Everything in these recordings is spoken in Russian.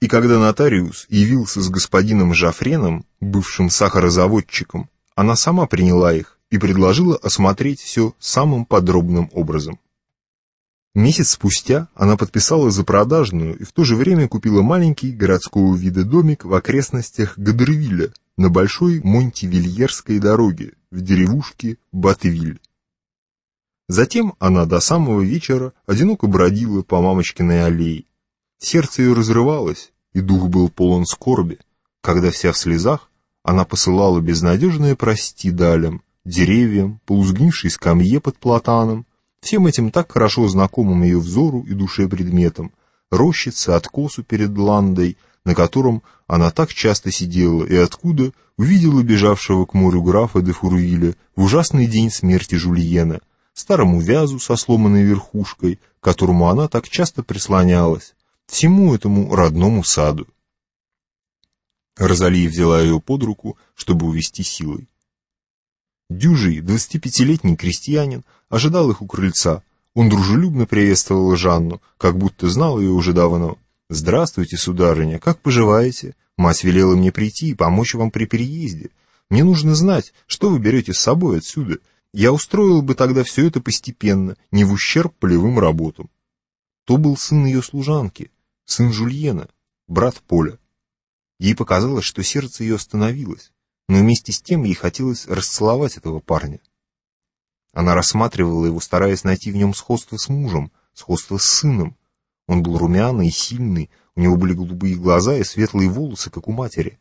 И когда нотариус явился с господином Жафреном, бывшим сахарозаводчиком, она сама приняла их и предложила осмотреть все самым подробным образом. Месяц спустя она подписала за продажную и в то же время купила маленький городского вида домик в окрестностях Гадервилля на большой Монтивильерской дороге в деревушке Батвиль. Затем она до самого вечера одиноко бродила по мамочкиной аллее. Сердце ее разрывалось, и дух был полон скорби, когда вся в слезах она посылала безнадежное прости далям, деревьям, полузгнившей скамье под платаном, всем этим так хорошо знакомым ее взору и душе предметам, рощице, откосу перед ландой, на котором она так часто сидела и откуда увидела бежавшего к морю графа де Фурвиля в ужасный день смерти Жульена, старому вязу со сломанной верхушкой, к которому она так часто прислонялась, всему этому родному саду. Розалия взяла ее под руку, чтобы увести силой. Дюжий, двадцатипятилетний крестьянин, ожидал их у крыльца. Он дружелюбно приветствовал Жанну, как будто знал ее уже давно. «Здравствуйте, сударыня, как поживаете? Мать велела мне прийти и помочь вам при переезде. Мне нужно знать, что вы берете с собой отсюда. Я устроил бы тогда все это постепенно, не в ущерб полевым работам». То был сын ее служанки, сын Жульена, брат Поля. Ей показалось, что сердце ее остановилось, но вместе с тем ей хотелось расцеловать этого парня. Она рассматривала его, стараясь найти в нем сходство с мужем, сходство с сыном. Он был румяный и сильный, у него были голубые глаза и светлые волосы, как у матери.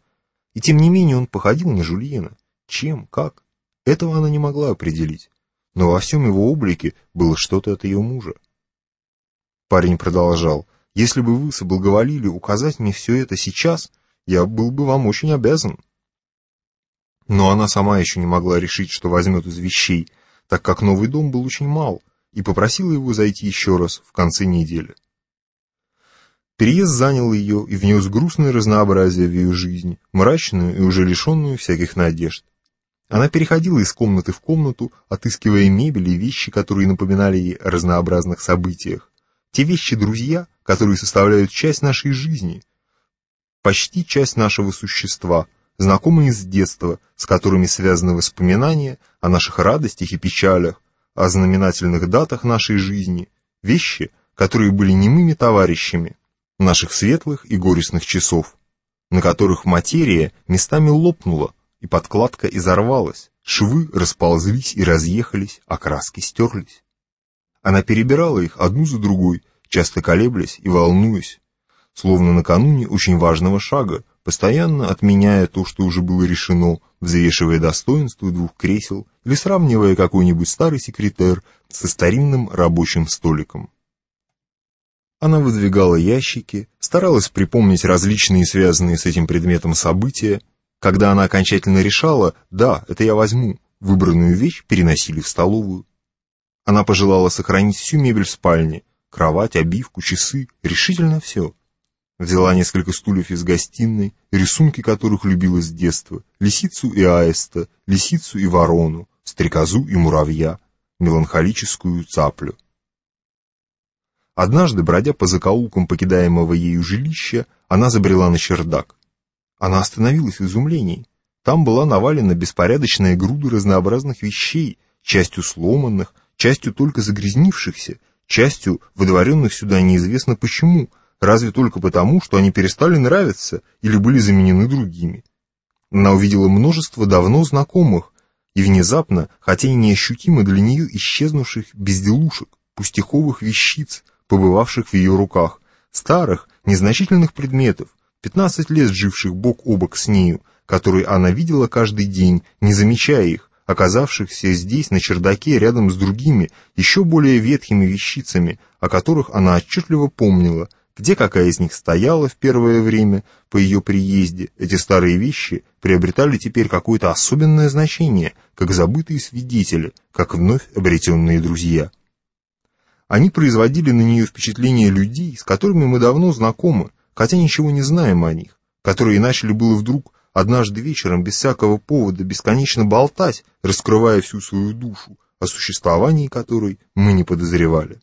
И тем не менее он походил на Жульена. Чем, как? Этого она не могла определить. Но во всем его облике было что-то от ее мужа. Парень продолжал. «Если бы вы соблаговолили указать мне все это сейчас, я был бы вам очень обязан». Но она сама еще не могла решить, что возьмет из вещей, так как новый дом был очень мал, и попросила его зайти еще раз в конце недели. Переезд занял ее и внес грустное разнообразие в ее жизнь, мрачную и уже лишенную всяких надежд. Она переходила из комнаты в комнату, отыскивая мебель и вещи, которые напоминали ей о разнообразных событиях. Те вещи-друзья, которые составляют часть нашей жизни, почти часть нашего существа, знакомые с детства, с которыми связаны воспоминания о наших радостях и печалях, о знаменательных датах нашей жизни, вещи, которые были немыми товарищами наших светлых и горестных часов, на которых материя местами лопнула, и подкладка изорвалась, швы расползлись и разъехались, а краски стерлись. Она перебирала их одну за другой, часто колеблясь и волнуясь, словно накануне очень важного шага, постоянно отменяя то, что уже было решено, взвешивая достоинства двух кресел или сравнивая какой-нибудь старый секретер со старинным рабочим столиком. Она выдвигала ящики, старалась припомнить различные связанные с этим предметом события. Когда она окончательно решала, да, это я возьму, выбранную вещь переносили в столовую. Она пожелала сохранить всю мебель в спальне, кровать, обивку, часы, решительно все. Взяла несколько стульев из гостиной, рисунки которых любила с детства, лисицу и аиста, лисицу и ворону, стрекозу и муравья, меланхолическую цаплю. Однажды, бродя по закоулкам покидаемого ею жилища, она забрела на чердак. Она остановилась в изумлении. Там была навалена беспорядочная груда разнообразных вещей, частью сломанных, частью только загрязнившихся, частью выдворенных сюда неизвестно почему, разве только потому, что они перестали нравиться или были заменены другими. Она увидела множество давно знакомых и внезапно, хотя и неощутимо для нее исчезнувших безделушек, пустяковых вещиц, побывавших в ее руках, старых, незначительных предметов, 15 лет живших бок о бок с нею, которые она видела каждый день, не замечая их, оказавшихся здесь, на чердаке, рядом с другими, еще более ветхими вещицами, о которых она отчетливо помнила, где какая из них стояла в первое время по ее приезде, эти старые вещи приобретали теперь какое-то особенное значение, как забытые свидетели, как вновь обретенные друзья. Они производили на нее впечатление людей, с которыми мы давно знакомы, хотя ничего не знаем о них, которые начали было вдруг однажды вечером без всякого повода бесконечно болтать, раскрывая всю свою душу, о существовании которой мы не подозревали.